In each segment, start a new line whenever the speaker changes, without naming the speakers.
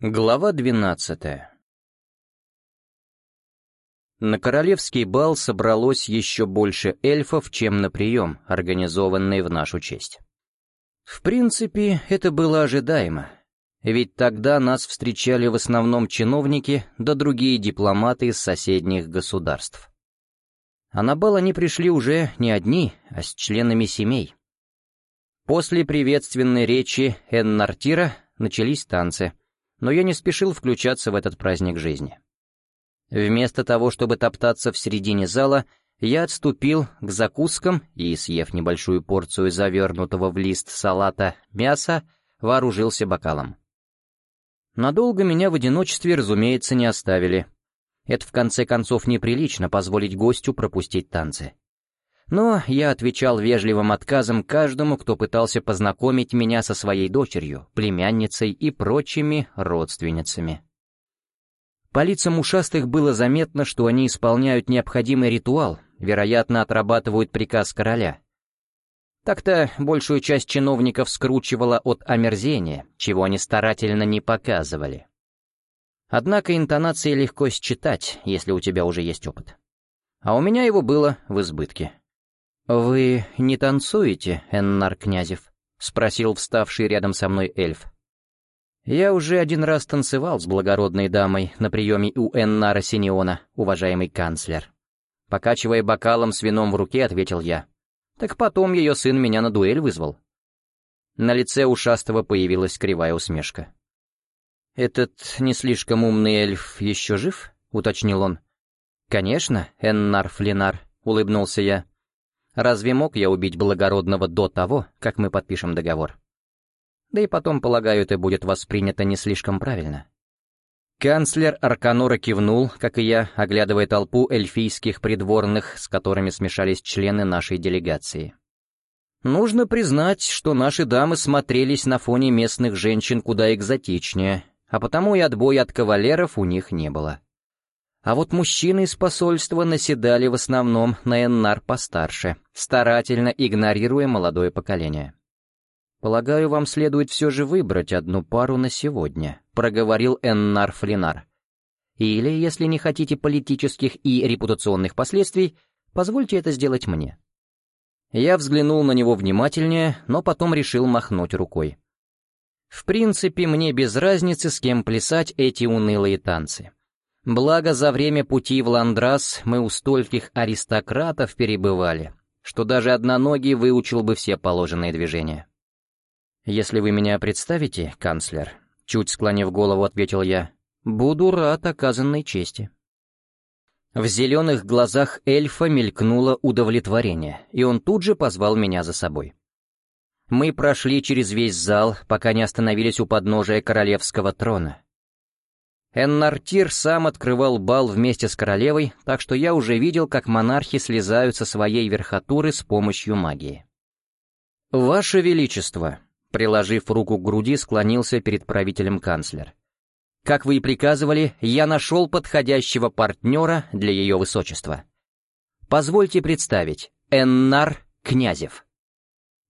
Глава двенадцатая На королевский бал собралось еще больше эльфов, чем на прием, организованный в нашу честь. В принципе, это было ожидаемо, ведь тогда нас встречали в основном чиновники да другие дипломаты из соседних государств. А на бал они пришли уже не одни, а с членами семей. После приветственной речи Эннартира начались танцы — но я не спешил включаться в этот праздник жизни. Вместо того, чтобы топтаться в середине зала, я отступил к закускам и, съев небольшую порцию завернутого в лист салата мяса, вооружился бокалом. Надолго меня в одиночестве, разумеется, не оставили. Это в конце концов неприлично позволить гостю пропустить танцы. Но я отвечал вежливым отказом каждому, кто пытался познакомить меня со своей дочерью, племянницей и прочими родственницами. По лицам ушастых было заметно, что они исполняют необходимый ритуал, вероятно, отрабатывают приказ короля. Так-то большую часть чиновников скручивало от омерзения, чего они старательно не показывали. Однако интонации легко считать, если у тебя уже есть опыт. А у меня его было в избытке. «Вы не танцуете, Эннар Князев?» — спросил вставший рядом со мной эльф. «Я уже один раз танцевал с благородной дамой на приеме у Эннара Синеона, уважаемый канцлер». Покачивая бокалом с вином в руке, ответил я. «Так потом ее сын меня на дуэль вызвал». На лице ушастого появилась кривая усмешка. «Этот не слишком умный эльф еще жив?» — уточнил он. «Конечно, Эннар Флинар», — улыбнулся я. Разве мог я убить благородного до того, как мы подпишем договор? Да и потом, полагаю, это будет воспринято не слишком правильно. Канцлер Арканора кивнул, как и я, оглядывая толпу эльфийских придворных, с которыми смешались члены нашей делегации. Нужно признать, что наши дамы смотрелись на фоне местных женщин куда экзотичнее, а потому и отбоя от кавалеров у них не было. А вот мужчины из посольства наседали в основном на Эннар постарше, старательно игнорируя молодое поколение. «Полагаю, вам следует все же выбрать одну пару на сегодня», — проговорил Эннар Флинар. «Или, если не хотите политических и репутационных последствий, позвольте это сделать мне». Я взглянул на него внимательнее, но потом решил махнуть рукой. В принципе, мне без разницы, с кем плясать эти унылые танцы. Благо, за время пути в Ландрас мы у стольких аристократов перебывали, что даже одноногий выучил бы все положенные движения. «Если вы меня представите, канцлер», — чуть склонив голову, ответил я, — «буду рад оказанной чести». В зеленых глазах эльфа мелькнуло удовлетворение, и он тут же позвал меня за собой. Мы прошли через весь зал, пока не остановились у подножия королевского трона, Эннартир сам открывал бал вместе с королевой, так что я уже видел, как монархи слезают со своей верхотуры с помощью магии. «Ваше Величество», — приложив руку к груди, склонился перед правителем канцлер. «Как вы и приказывали, я нашел подходящего партнера для ее высочества. Позвольте представить, Эннар Князев».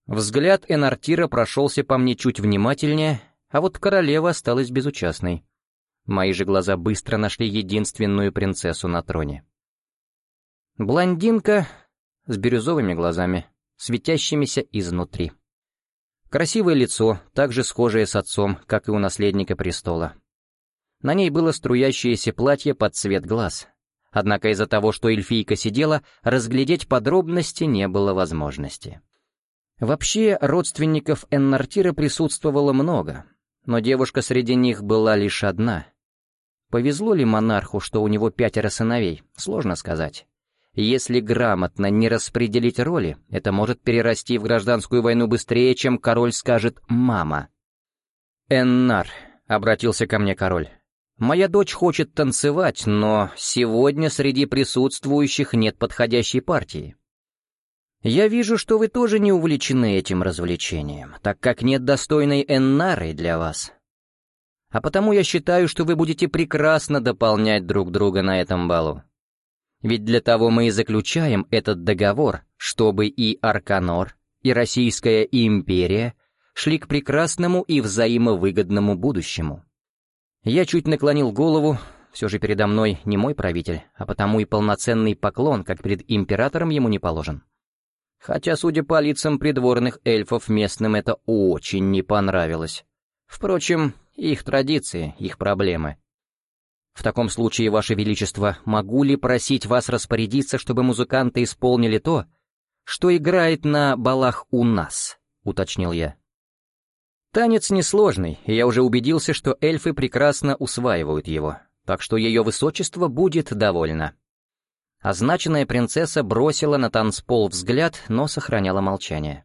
Взгляд Энартира прошелся по мне чуть внимательнее, а вот королева осталась безучастной. Мои же глаза быстро нашли единственную принцессу на троне. Блондинка с бирюзовыми глазами, светящимися изнутри. Красивое лицо, также схожее с отцом, как и у наследника престола. На ней было струящееся платье под цвет глаз. Однако из-за того, что эльфийка сидела, разглядеть подробности не было возможности. Вообще, родственников Эннартира присутствовало много, но девушка среди них была лишь одна — Повезло ли монарху, что у него пятеро сыновей, сложно сказать. Если грамотно не распределить роли, это может перерасти в гражданскую войну быстрее, чем король скажет «мама». «Эннар», — обратился ко мне король, — «моя дочь хочет танцевать, но сегодня среди присутствующих нет подходящей партии. Я вижу, что вы тоже не увлечены этим развлечением, так как нет достойной Эннары для вас. А потому я считаю, что вы будете прекрасно дополнять друг друга на этом балу. Ведь для того мы и заключаем этот договор, чтобы и Арканор, и Российская империя шли к прекрасному и взаимовыгодному будущему. Я чуть наклонил голову, все же передо мной не мой правитель, а потому и полноценный поклон, как перед императором, ему не положен. Хотя, судя по лицам придворных эльфов, местным это очень не понравилось. Впрочем, их традиции, их проблемы. В таком случае, Ваше Величество, могу ли просить вас распорядиться, чтобы музыканты исполнили то, что играет на балах у нас, уточнил я. Танец несложный, и я уже убедился, что эльфы прекрасно усваивают его, так что ее высочество будет довольно. Означенная принцесса бросила на танцпол взгляд, но сохраняла молчание.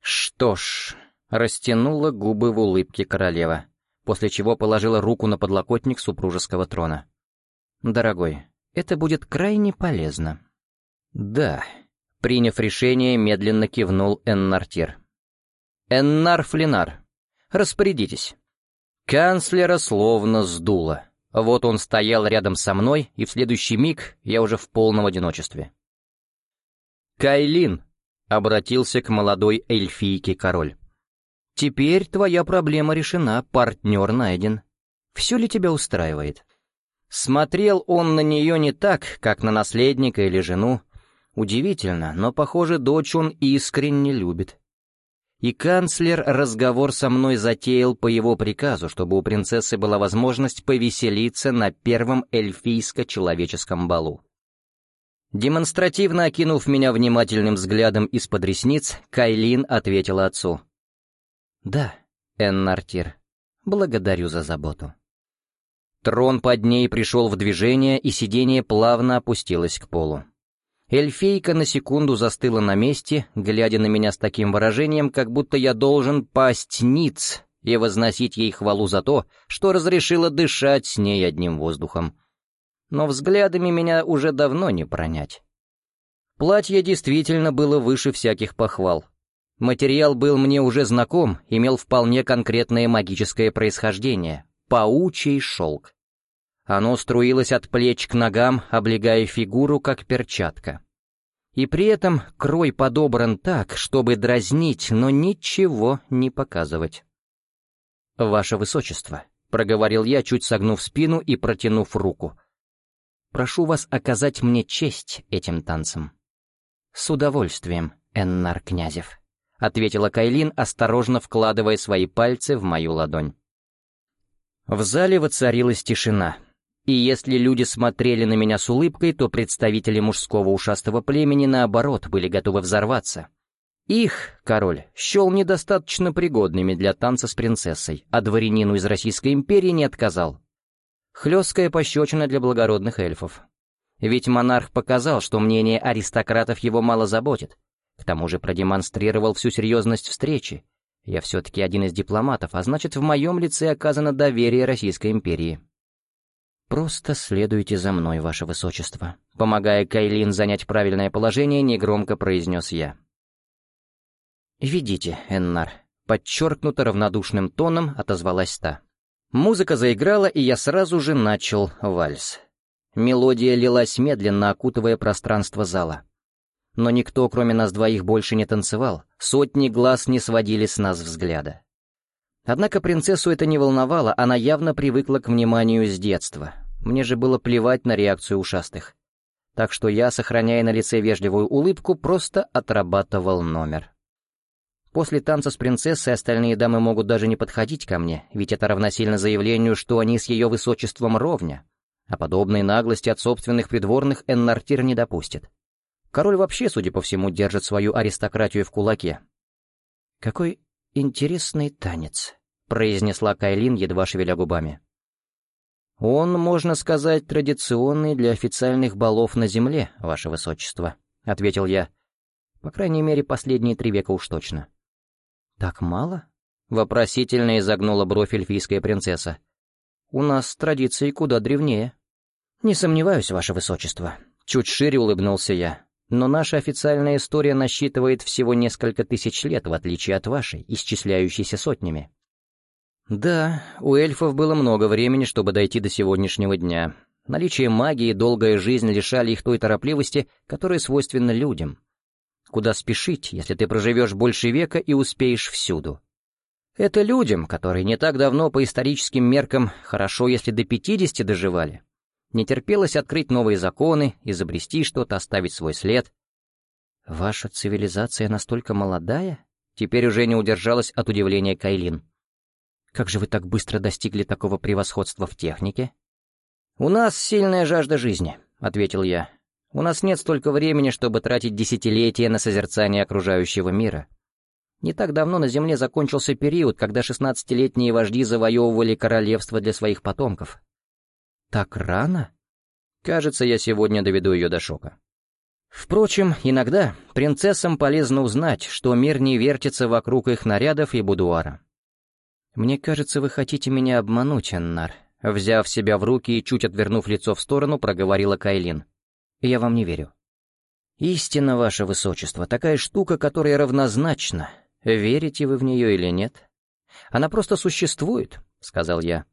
«Что ж...» — растянула губы в улыбке королева, после чего положила руку на подлокотник супружеского трона. «Дорогой, это будет крайне полезно». «Да», — приняв решение, медленно кивнул Эннартир. «Эннар Флинар, распорядитесь». Канцлера словно сдуло. Вот он стоял рядом со мной, и в следующий миг я уже в полном одиночестве. «Кайлин», — обратился к молодой эльфийке король. «Теперь твоя проблема решена, партнер найден. Все ли тебя устраивает?» Смотрел он на нее не так, как на наследника или жену. Удивительно, но, похоже, дочь он искренне любит и канцлер разговор со мной затеял по его приказу, чтобы у принцессы была возможность повеселиться на первом эльфийско-человеческом балу. Демонстративно окинув меня внимательным взглядом из-под ресниц, Кайлин ответила отцу. «Да, Эннартир, благодарю за заботу». Трон под ней пришел в движение, и сиденье плавно опустилось к полу. Эльфийка на секунду застыла на месте, глядя на меня с таким выражением, как будто я должен пасть ниц и возносить ей хвалу за то, что разрешила дышать с ней одним воздухом. Но взглядами меня уже давно не пронять. Платье действительно было выше всяких похвал. Материал был мне уже знаком, имел вполне конкретное магическое происхождение — паучий шелк. Оно струилось от плеч к ногам, облегая фигуру, как перчатка. И при этом крой подобран так, чтобы дразнить, но ничего не показывать. «Ваше Высочество», — проговорил я, чуть согнув спину и протянув руку. «Прошу вас оказать мне честь этим танцем». «С удовольствием, Эннар Князев», — ответила Кайлин, осторожно вкладывая свои пальцы в мою ладонь. В зале воцарилась тишина. И если люди смотрели на меня с улыбкой, то представители мужского ушастого племени, наоборот, были готовы взорваться. Их, король, счел недостаточно пригодными для танца с принцессой, а дворянину из Российской империи не отказал. Хлесткая пощечина для благородных эльфов. Ведь монарх показал, что мнение аристократов его мало заботит. К тому же продемонстрировал всю серьезность встречи. Я все-таки один из дипломатов, а значит, в моем лице оказано доверие Российской империи. «Просто следуйте за мной, ваше высочество», — помогая Кайлин занять правильное положение, негромко произнес я. «Ведите, Эннар», — подчеркнуто равнодушным тоном отозвалась та. Музыка заиграла, и я сразу же начал вальс. Мелодия лилась медленно, окутывая пространство зала. Но никто, кроме нас двоих, больше не танцевал, сотни глаз не сводили с нас взгляда. Однако принцессу это не волновало, она явно привыкла к вниманию с детства. Мне же было плевать на реакцию ушастых. Так что я, сохраняя на лице вежливую улыбку, просто отрабатывал номер. После танца с принцессой остальные дамы могут даже не подходить ко мне, ведь это равносильно заявлению, что они с ее высочеством ровня. А подобной наглости от собственных придворных Эннартир не допустит. Король вообще, судя по всему, держит свою аристократию в кулаке. Какой интересный танец», — произнесла Кайлин, едва шевеля губами. «Он, можно сказать, традиционный для официальных балов на земле, ваше высочество», — ответил я. «По крайней мере, последние три века уж точно». «Так мало?» — вопросительно изогнула бровь эльфийская принцесса. «У нас традиции куда древнее». «Не сомневаюсь, ваше высочество», — чуть шире улыбнулся я. Но наша официальная история насчитывает всего несколько тысяч лет, в отличие от вашей, исчисляющейся сотнями. Да, у эльфов было много времени, чтобы дойти до сегодняшнего дня. Наличие магии и долгая жизнь лишали их той торопливости, которая свойственна людям. Куда спешить, если ты проживешь больше века и успеешь всюду? Это людям, которые не так давно по историческим меркам хорошо, если до 50 доживали. Не терпелось открыть новые законы, изобрести что-то, оставить свой след. «Ваша цивилизация настолько молодая?» Теперь уже не удержалась от удивления Кайлин. «Как же вы так быстро достигли такого превосходства в технике?» «У нас сильная жажда жизни», — ответил я. «У нас нет столько времени, чтобы тратить десятилетия на созерцание окружающего мира. Не так давно на Земле закончился период, когда шестнадцатилетние вожди завоевывали королевство для своих потомков. Так рано? Кажется, я сегодня доведу ее до шока. Впрочем, иногда принцессам полезно узнать, что мир не вертится вокруг их нарядов и будуара. «Мне кажется, вы хотите меня обмануть, Эннар», взяв себя в руки и чуть отвернув лицо в сторону, проговорила Кайлин. «Я вам не верю». «Истина, ваше высочество, такая штука, которая равнозначна. Верите вы в нее или нет? Она просто существует», — сказал я.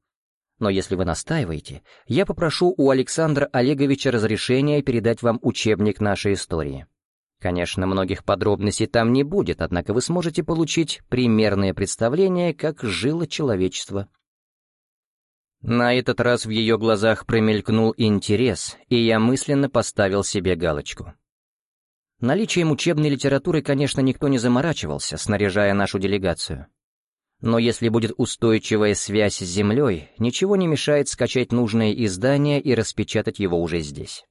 Но если вы настаиваете, я попрошу у Александра Олеговича разрешения передать вам учебник нашей истории. Конечно, многих подробностей там не будет, однако вы сможете получить примерное представление, как жило человечество. На этот раз в ее глазах промелькнул интерес, и я мысленно поставил себе галочку. Наличием учебной литературы, конечно, никто не заморачивался, снаряжая нашу делегацию. Но если будет устойчивая связь с Землей, ничего не мешает скачать нужное издание и распечатать его уже здесь.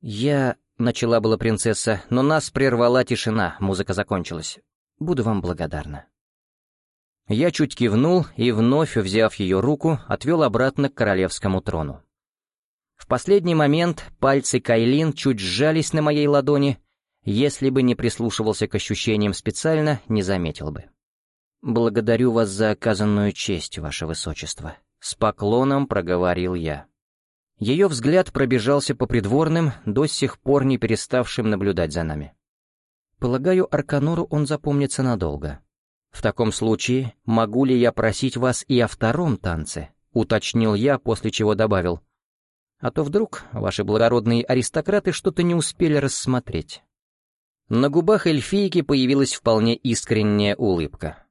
«Я...» — начала была принцесса, но нас прервала тишина, музыка закончилась. «Буду вам благодарна». Я чуть кивнул и, вновь взяв ее руку, отвел обратно к королевскому трону. В последний момент пальцы Кайлин чуть сжались на моей ладони, если бы не прислушивался к ощущениям специально, не заметил бы. «Благодарю вас за оказанную честь, ваше высочество», — с поклоном проговорил я. Ее взгляд пробежался по придворным, до сих пор не переставшим наблюдать за нами. Полагаю, Арканору он запомнится надолго. В таком случае, могу ли я просить вас и о втором танце? Уточнил я, после чего добавил. А то вдруг ваши благородные аристократы что-то не успели рассмотреть. На губах эльфийки появилась вполне искренняя улыбка.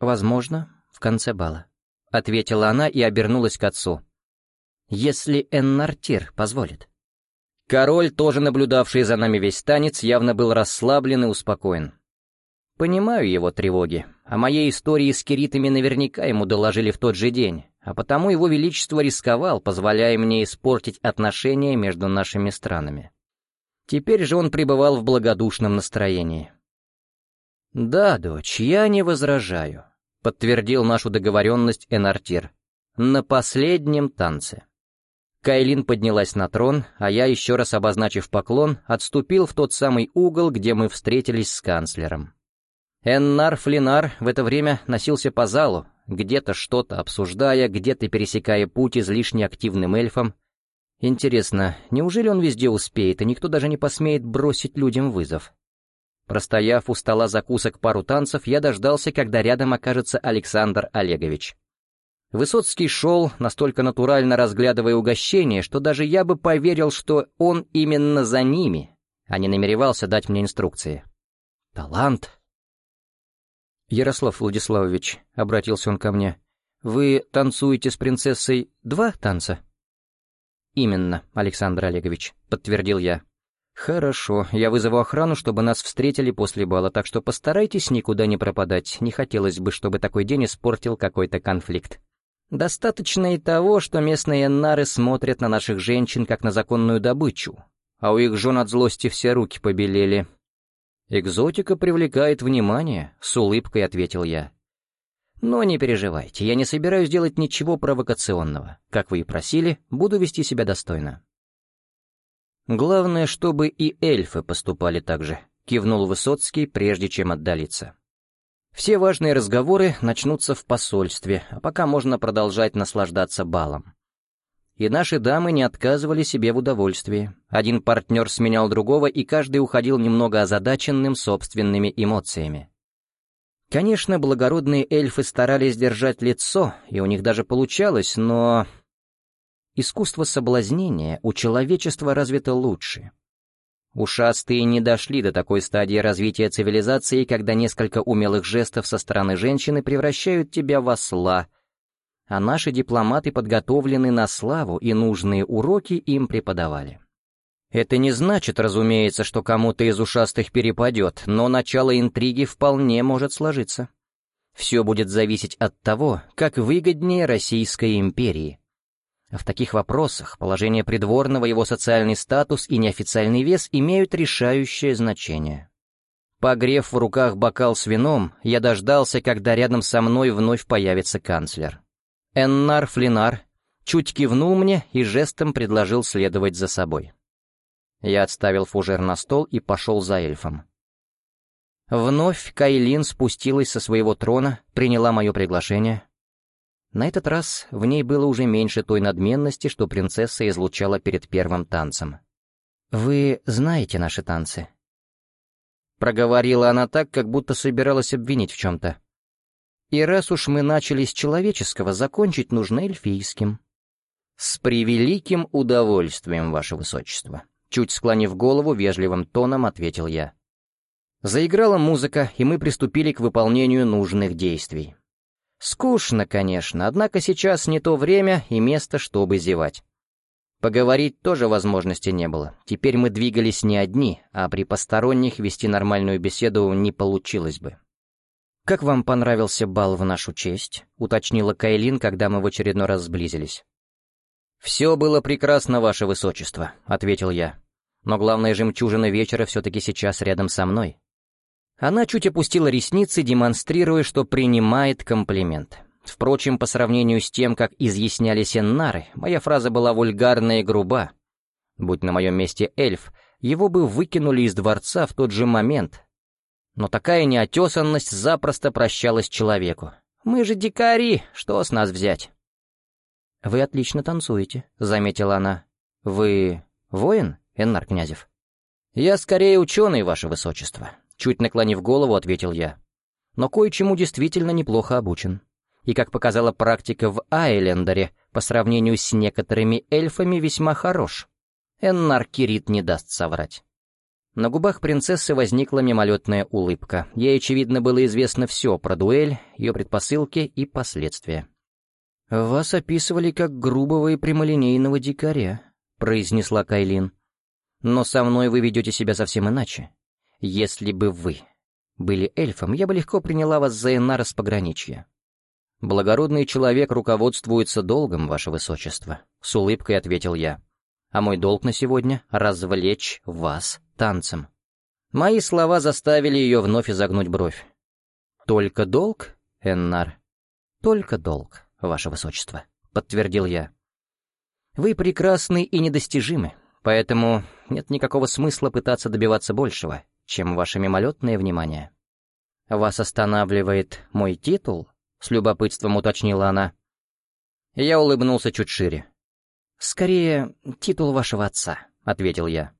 «Возможно, в конце бала», — ответила она и обернулась к отцу. «Если Эннартир позволит». Король, тоже наблюдавший за нами весь танец, явно был расслаблен и успокоен. Понимаю его тревоги. О моей истории с киритами наверняка ему доложили в тот же день, а потому его величество рисковал, позволяя мне испортить отношения между нашими странами. Теперь же он пребывал в благодушном настроении. «Да, дочь, я не возражаю», — подтвердил нашу договоренность Энартир. «На последнем танце». Кайлин поднялась на трон, а я, еще раз обозначив поклон, отступил в тот самый угол, где мы встретились с канцлером. Эннар Флинар в это время носился по залу, где-то что-то обсуждая, где-то пересекая путь излишне активным эльфом. Интересно, неужели он везде успеет, и никто даже не посмеет бросить людям вызов? Простояв у стола закусок пару танцев, я дождался, когда рядом окажется Александр Олегович. Высоцкий шел, настолько натурально разглядывая угощение, что даже я бы поверил, что он именно за ними, а не намеревался дать мне инструкции. Талант. «Ярослав Владиславович», — обратился он ко мне, — «вы танцуете с принцессой два танца?» «Именно, Александр Олегович», — подтвердил я. «Хорошо, я вызову охрану, чтобы нас встретили после бала, так что постарайтесь никуда не пропадать, не хотелось бы, чтобы такой день испортил какой-то конфликт. Достаточно и того, что местные нары смотрят на наших женщин как на законную добычу, а у их жен от злости все руки побелели». «Экзотика привлекает внимание», — с улыбкой ответил я. «Но не переживайте, я не собираюсь делать ничего провокационного. Как вы и просили, буду вести себя достойно». «Главное, чтобы и эльфы поступали так же», — кивнул Высоцкий, прежде чем отдалиться. «Все важные разговоры начнутся в посольстве, а пока можно продолжать наслаждаться балом». И наши дамы не отказывали себе в удовольствии. Один партнер сменял другого, и каждый уходил немного озадаченным собственными эмоциями. Конечно, благородные эльфы старались держать лицо, и у них даже получалось, но Искусство соблазнения у человечества развито лучше. Ушастые не дошли до такой стадии развития цивилизации, когда несколько умелых жестов со стороны женщины превращают тебя в осла, а наши дипломаты подготовлены на славу и нужные уроки им преподавали. Это не значит, разумеется, что кому-то из ушастых перепадет, но начало интриги вполне может сложиться. Все будет зависеть от того, как выгоднее Российской империи. В таких вопросах положение придворного, его социальный статус и неофициальный вес имеют решающее значение. Погрев в руках бокал с вином, я дождался, когда рядом со мной вновь появится канцлер. Эннар Флинар чуть кивнул мне и жестом предложил следовать за собой. Я отставил фужер на стол и пошел за эльфом. Вновь Кайлин спустилась со своего трона, приняла мое приглашение, на этот раз в ней было уже меньше той надменности, что принцесса излучала перед первым танцем. «Вы знаете наши танцы?» Проговорила она так, как будто собиралась обвинить в чем-то. «И раз уж мы начали с человеческого, закончить нужно эльфийским». «С превеликим удовольствием, ваше высочество», чуть склонив голову, вежливым тоном ответил я. Заиграла музыка, и мы приступили к выполнению нужных действий. Скучно, конечно, однако сейчас не то время и место, чтобы зевать. Поговорить тоже возможности не было. Теперь мы двигались не одни, а при посторонних вести нормальную беседу не получилось бы. «Как вам понравился бал в нашу честь?» — уточнила Кайлин, когда мы в очередной раз сблизились. «Все было прекрасно, ваше высочество», — ответил я. «Но главная жемчужина вечера все-таки сейчас рядом со мной. Она чуть опустила ресницы, демонстрируя, что принимает комплимент. Впрочем, по сравнению с тем, как изъяснялись эннары, моя фраза была вульгарна и груба. Будь на моем месте эльф, его бы выкинули из дворца в тот же момент. Но такая неотесанность запросто прощалась человеку. «Мы же дикари, что с нас взять?» «Вы отлично танцуете», — заметила она. «Вы воин, Эннар Князев?» «Я скорее ученый, ваше высочество. Чуть наклонив голову, ответил я. Но кое-чему действительно неплохо обучен. И, как показала практика в Айлендере, по сравнению с некоторыми эльфами весьма хорош. Эннар Кирит не даст соврать. На губах принцессы возникла мимолетная улыбка. Ей, очевидно, было известно все про дуэль, ее предпосылки и последствия. «Вас описывали как грубого и прямолинейного дикаря», — произнесла Кайлин. «Но со мной вы ведете себя совсем иначе. Если бы вы были эльфом, я бы легко приняла вас за Энара с пограничья. Благородный человек руководствуется долгом, ваше высочество, — с улыбкой ответил я. А мой долг на сегодня — развлечь вас танцем. Мои слова заставили ее вновь изогнуть бровь. «Только долг, Эннар?» «Только долг, ваше высочество», — подтвердил я. «Вы прекрасны и недостижимы, поэтому нет никакого смысла пытаться добиваться большего, чем ваше мимолетное внимание. «Вас останавливает мой титул?» — с любопытством уточнила она. Я улыбнулся чуть шире. «Скорее, титул вашего отца», — ответил я.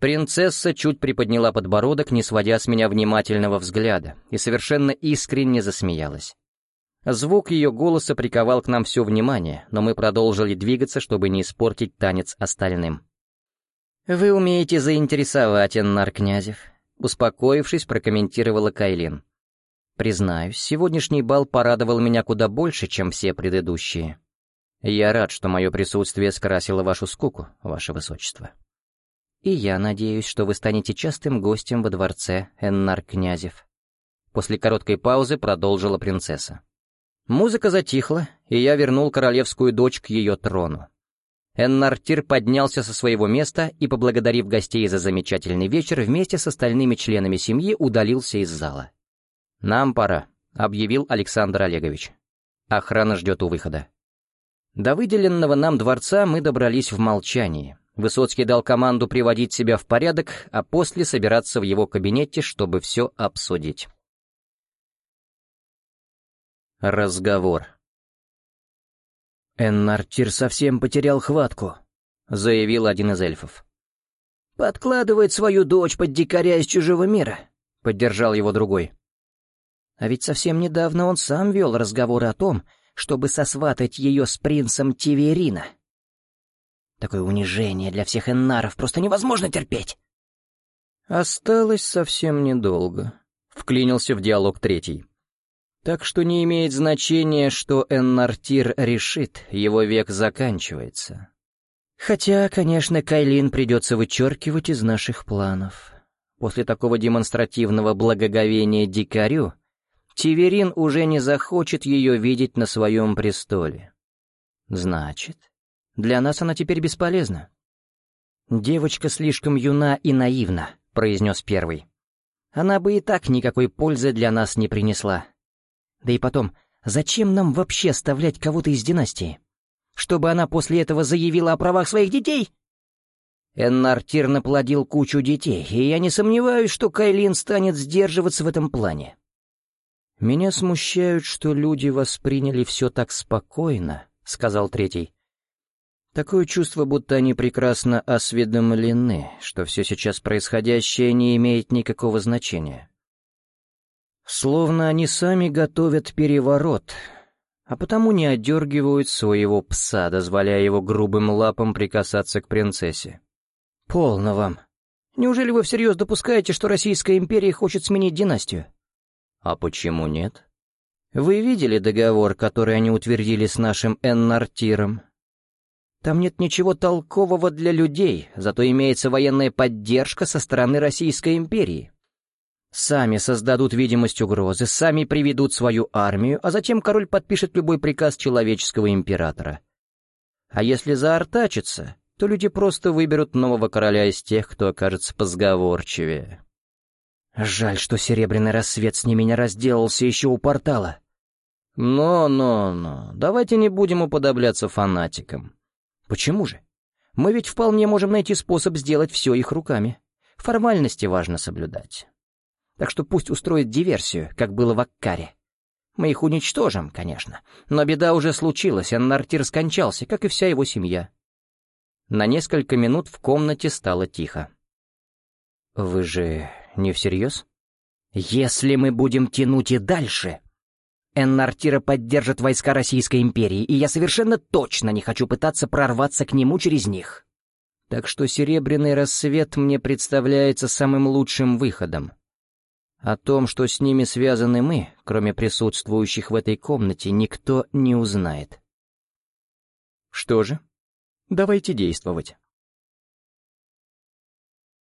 Принцесса чуть приподняла подбородок, не сводя с меня внимательного взгляда, и совершенно искренне засмеялась. Звук ее голоса приковал к нам все внимание, но мы продолжили двигаться, чтобы не испортить танец остальным. «Вы умеете заинтересовать, Эннар Князев», — успокоившись, прокомментировала Кайлин. «Признаюсь, сегодняшний бал порадовал меня куда больше, чем все предыдущие. Я рад, что мое присутствие скрасило вашу скуку, ваше высочество. И я надеюсь, что вы станете частым гостем во дворце, Эннар Князев». После короткой паузы продолжила принцесса. Музыка затихла, и я вернул королевскую дочь к ее трону. Эннартир поднялся со своего места и, поблагодарив гостей за замечательный вечер, вместе с остальными членами семьи удалился из зала. «Нам пора», — объявил Александр Олегович. «Охрана ждет у выхода». До выделенного нам дворца мы добрались в молчании. Высоцкий дал команду приводить себя в порядок, а после собираться в его кабинете, чтобы все обсудить. Разговор. «Эннартир совсем потерял хватку», — заявил один из эльфов. «Подкладывает свою дочь под дикаря из чужого мира», — поддержал его другой. А ведь совсем недавно он сам вел разговоры о том, чтобы сосватать ее с принцем Тиверина. Такое унижение для всех эннаров просто невозможно терпеть. Осталось совсем недолго. Вклинился в диалог третий. Так что не имеет значения, что Эннартир решит, его век заканчивается. Хотя, конечно, Кайлин придется вычеркивать из наших планов. После такого демонстративного благоговения дикарю, Тиверин уже не захочет ее видеть на своем престоле. Значит, для нас она теперь бесполезна. «Девочка слишком юна и наивна», — произнес первый. «Она бы и так никакой пользы для нас не принесла. Да и потом, зачем нам вообще оставлять кого-то из династии? Чтобы она после этого заявила о правах своих детей?» Эннартир наплодил кучу детей, и я не сомневаюсь, что Кайлин станет сдерживаться в этом плане. Меня смущают, что люди восприняли все так спокойно, — сказал третий. Такое чувство, будто они прекрасно осведомлены, что все сейчас происходящее не имеет никакого значения. Словно они сами готовят переворот, а потому не отдергивают своего пса, дозволяя его грубым лапам прикасаться к принцессе. «Полно вам. Неужели вы всерьез допускаете, что Российская империя хочет сменить династию?» «А почему нет?» «Вы видели договор, который они утвердили с нашим Эннартиром?» Там нет ничего толкового для людей, зато имеется военная поддержка со стороны Российской империи. Сами создадут видимость угрозы, сами приведут свою армию, а затем король подпишет любой приказ человеческого императора. А если заортачится, то люди просто выберут нового короля из тех, кто окажется позговорчивее. Жаль, что Серебряный Рассвет с ними не разделался еще у портала. Но-но-но, давайте не будем уподобляться фанатикам. Почему же? Мы ведь вполне можем найти способ сделать все их руками. Формальности важно соблюдать. Так что пусть устроят диверсию, как было в Аккаре. Мы их уничтожим, конечно, но беда уже случилась, Аннартир скончался, как и вся его семья. На несколько минут в комнате стало тихо. «Вы же не всерьез?» «Если мы будем тянуть и дальше, Эннартира поддержит войска Российской империи, и я совершенно точно не хочу пытаться прорваться к нему через них. Так что Серебряный рассвет мне представляется самым лучшим выходом. О том, что с ними связаны мы, кроме присутствующих в этой комнате, никто не узнает. Что же, давайте действовать.